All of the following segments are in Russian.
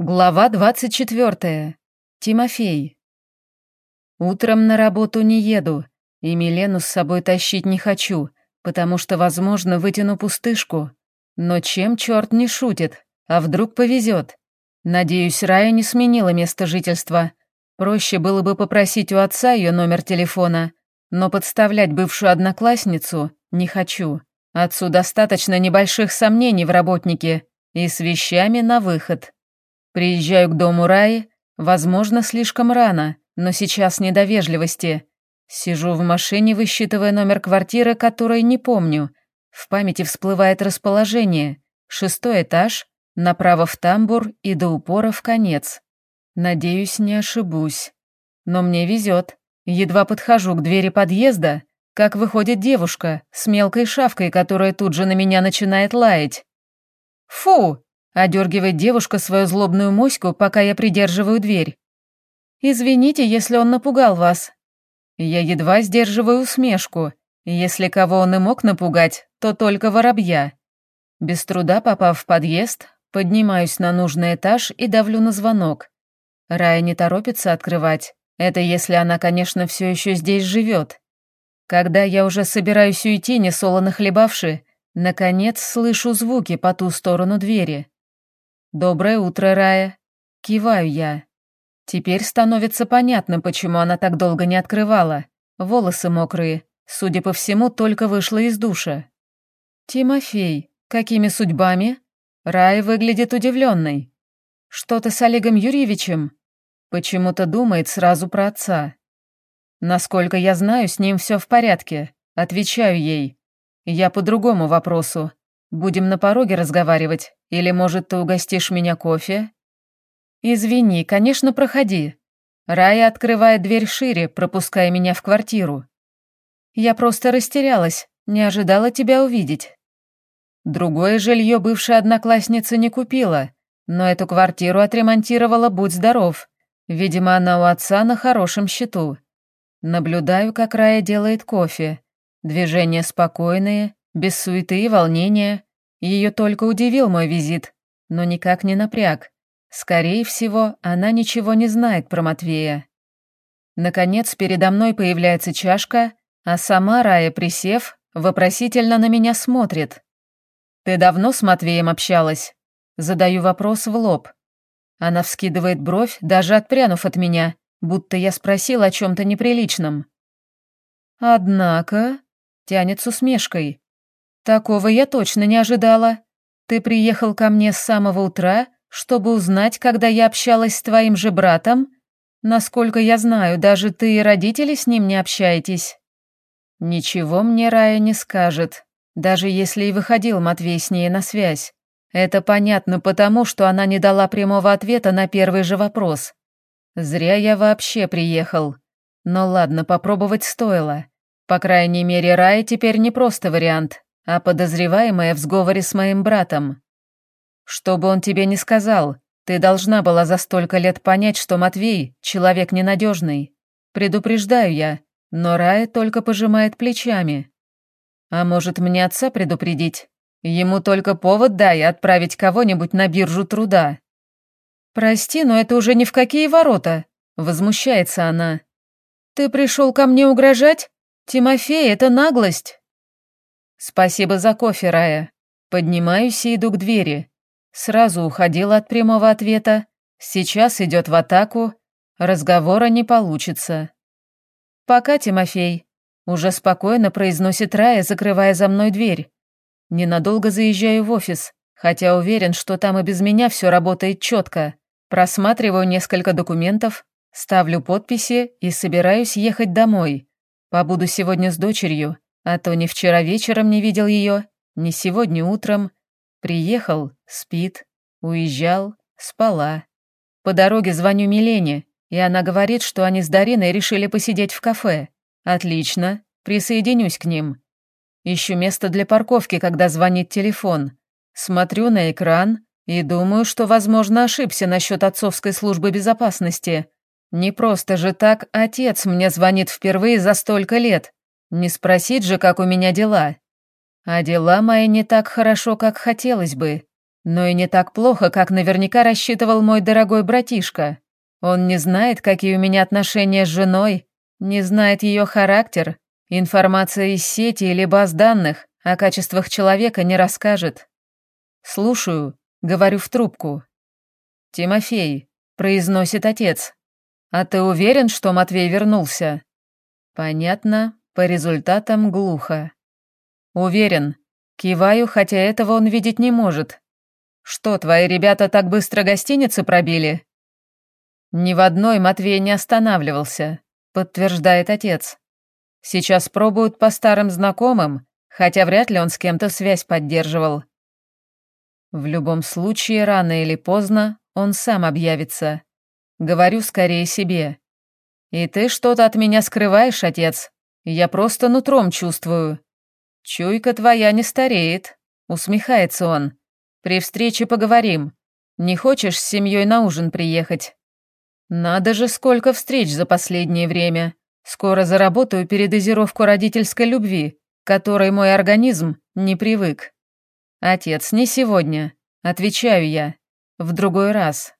Глава 24. Тимофей. Утром на работу не еду, и Милену с собой тащить не хочу, потому что, возможно, вытяну пустышку. Но чем черт не шутит, а вдруг повезет? Надеюсь, Рая не сменила место жительства. Проще было бы попросить у отца ее номер телефона, но подставлять бывшую одноклассницу не хочу. Отцу достаточно небольших сомнений в работнике и с вещами на выход. Приезжаю к дому Раи, возможно, слишком рано, но сейчас не до вежливости. Сижу в машине, высчитывая номер квартиры, который не помню. В памяти всплывает расположение. Шестой этаж, направо в тамбур и до упора в конец. Надеюсь, не ошибусь. Но мне везет. Едва подхожу к двери подъезда, как выходит девушка с мелкой шавкой, которая тут же на меня начинает лаять. «Фу!» Одергивает девушка свою злобную моську, пока я придерживаю дверь. «Извините, если он напугал вас». Я едва сдерживаю усмешку. Если кого он и мог напугать, то только воробья. Без труда попав в подъезд, поднимаюсь на нужный этаж и давлю на звонок. Рая не торопится открывать. Это если она, конечно, все еще здесь живет. Когда я уже собираюсь уйти, несолоно хлебавши, наконец слышу звуки по ту сторону двери. «Доброе утро, Рая!» Киваю я. Теперь становится понятно, почему она так долго не открывала. Волосы мокрые, судя по всему, только вышла из душа. «Тимофей, какими судьбами?» Рая выглядит удивленной. «Что-то с Олегом Юрьевичем?» Почему-то думает сразу про отца. Насколько я знаю, с ним все в порядке. Отвечаю ей. Я по другому вопросу. Будем на пороге разговаривать, или, может, ты угостишь меня кофе?» «Извини, конечно, проходи». Рая открывает дверь шире, пропуская меня в квартиру. «Я просто растерялась, не ожидала тебя увидеть». Другое жилье бывшая одноклассница не купила, но эту квартиру отремонтировала «Будь здоров». Видимо, она у отца на хорошем счету. Наблюдаю, как Рая делает кофе. Движения спокойные, без суеты и волнения. Ее только удивил мой визит, но никак не напряг. Скорее всего, она ничего не знает про Матвея. Наконец, передо мной появляется чашка, а сама Рая, присев, вопросительно на меня смотрит. «Ты давно с Матвеем общалась?» Задаю вопрос в лоб. Она вскидывает бровь, даже отпрянув от меня, будто я спросил о чем-то неприличном. «Однако...» — тянет с усмешкой. «Такого я точно не ожидала. Ты приехал ко мне с самого утра, чтобы узнать, когда я общалась с твоим же братом? Насколько я знаю, даже ты и родители с ним не общаетесь». Ничего мне Рая не скажет, даже если и выходил Матвей с ней на связь. Это понятно потому, что она не дала прямого ответа на первый же вопрос. Зря я вообще приехал. Но ладно, попробовать стоило. По крайней мере, Рая теперь не просто вариант, а подозреваемая в сговоре с моим братом. Что бы он тебе ни сказал, ты должна была за столько лет понять, что Матвей — человек ненадежный. Предупреждаю я, но Рая только пожимает плечами. А может, мне отца предупредить? Ему только повод дай отправить кого-нибудь на биржу труда. Прости, но это уже ни в какие ворота, возмущается она. Ты пришел ко мне угрожать? Тимофей, это наглость. «Спасибо за кофе, Рая. Поднимаюсь и иду к двери. Сразу уходила от прямого ответа. Сейчас идет в атаку. Разговора не получится». «Пока, Тимофей», — уже спокойно произносит Рая, закрывая за мной дверь. Ненадолго заезжаю в офис, хотя уверен, что там и без меня все работает четко. Просматриваю несколько документов, ставлю подписи и собираюсь ехать домой. Побуду сегодня с дочерью, а то ни вчера вечером не видел ее, ни сегодня утром. Приехал, спит, уезжал, спала. По дороге звоню Милене, и она говорит, что они с Дариной решили посидеть в кафе. Отлично, присоединюсь к ним. Ищу место для парковки, когда звонит телефон. Смотрю на экран и думаю, что, возможно, ошибся насчет отцовской службы безопасности. Не просто же так отец мне звонит впервые за столько лет. Не спросить же, как у меня дела. А дела мои не так хорошо, как хотелось бы. но и не так плохо, как наверняка рассчитывал мой дорогой братишка. Он не знает, какие у меня отношения с женой, не знает ее характер, информация из сети или баз данных о качествах человека не расскажет. Слушаю, говорю в трубку. «Тимофей», — произносит отец, — «а ты уверен, что Матвей вернулся?» Понятно, по результатам глухо. Уверен. Киваю, хотя этого он видеть не может. Что, твои ребята так быстро гостиницы пробили? Ни в одной Матвей не останавливался, подтверждает отец. Сейчас пробуют по старым знакомым, хотя вряд ли он с кем-то связь поддерживал. В любом случае, рано или поздно он сам объявится. Говорю скорее себе. «И ты что-то от меня скрываешь, отец? Я просто нутром чувствую». «Чуйка твоя не стареет», — усмехается он. «При встрече поговорим. Не хочешь с семьей на ужин приехать?» «Надо же, сколько встреч за последнее время. Скоро заработаю передозировку родительской любви, которой мой организм не привык». «Отец, не сегодня», — отвечаю я. «В другой раз».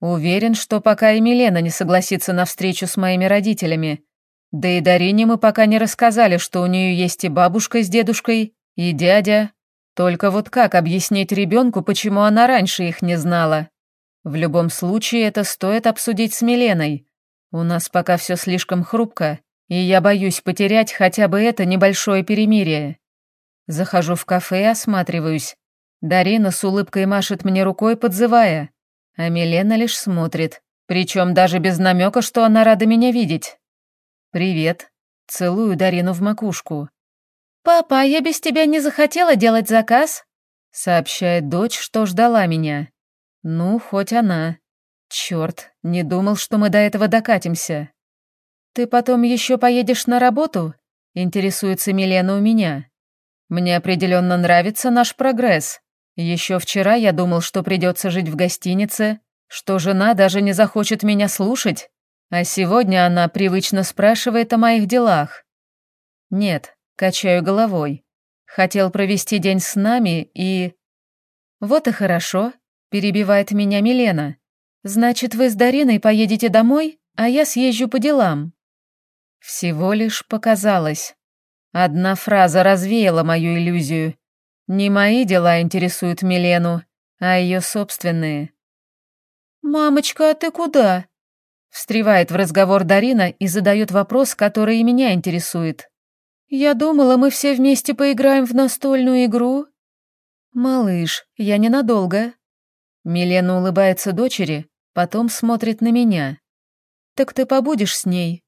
Уверен, что пока и Милена не согласится на встречу с моими родителями. Да и Дарине мы пока не рассказали, что у нее есть и бабушка с дедушкой, и дядя. Только вот как объяснить ребенку, почему она раньше их не знала? В любом случае, это стоит обсудить с Миленой. У нас пока все слишком хрупко, и я боюсь потерять хотя бы это небольшое перемирие. Захожу в кафе и осматриваюсь. Дарина с улыбкой машет мне рукой, подзывая а Милена лишь смотрит, причем даже без намека, что она рада меня видеть. «Привет», — целую Дарину в макушку. «Папа, а я без тебя не захотела делать заказ?» — сообщает дочь, что ждала меня. «Ну, хоть она. Черт, не думал, что мы до этого докатимся». «Ты потом еще поедешь на работу?» — интересуется Милена у меня. «Мне определенно нравится наш прогресс. Еще вчера я думал, что придется жить в гостинице, что жена даже не захочет меня слушать, а сегодня она привычно спрашивает о моих делах. Нет, качаю головой. Хотел провести день с нами и... Вот и хорошо, перебивает меня Милена. Значит, вы с Дариной поедете домой, а я съезжу по делам. Всего лишь показалось. Одна фраза развеяла мою иллюзию, не мои дела интересуют Милену, а ее собственные. «Мамочка, а ты куда?» Встревает в разговор Дарина и задает вопрос, который и меня интересует. «Я думала, мы все вместе поиграем в настольную игру». «Малыш, я ненадолго». Милена улыбается дочери, потом смотрит на меня. «Так ты побудешь с ней?»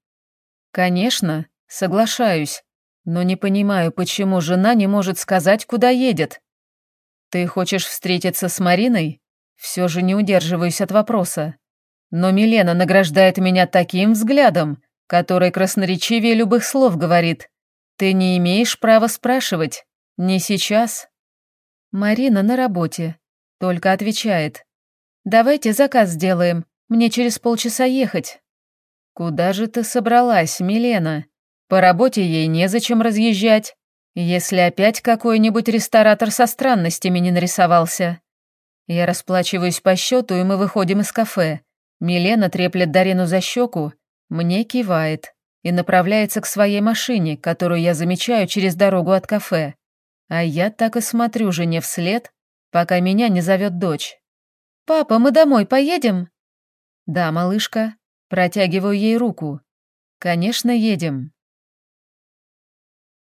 «Конечно, соглашаюсь но не понимаю, почему жена не может сказать, куда едет. Ты хочешь встретиться с Мариной? Все же не удерживаюсь от вопроса. Но Милена награждает меня таким взглядом, который красноречивее любых слов говорит. Ты не имеешь права спрашивать. Не сейчас. Марина на работе. Только отвечает. Давайте заказ сделаем. Мне через полчаса ехать. Куда же ты собралась, Милена? По работе ей незачем разъезжать, если опять какой-нибудь ресторатор со странностями не нарисовался. Я расплачиваюсь по счету, и мы выходим из кафе. Милена треплет Дарину за щеку, мне кивает и направляется к своей машине, которую я замечаю через дорогу от кафе. А я так и смотрю жене вслед, пока меня не зовет дочь. «Папа, мы домой поедем?» «Да, малышка». Протягиваю ей руку. «Конечно, едем».